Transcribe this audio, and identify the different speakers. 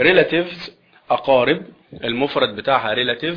Speaker 1: relatives أقارب المفرد بتاعها relative.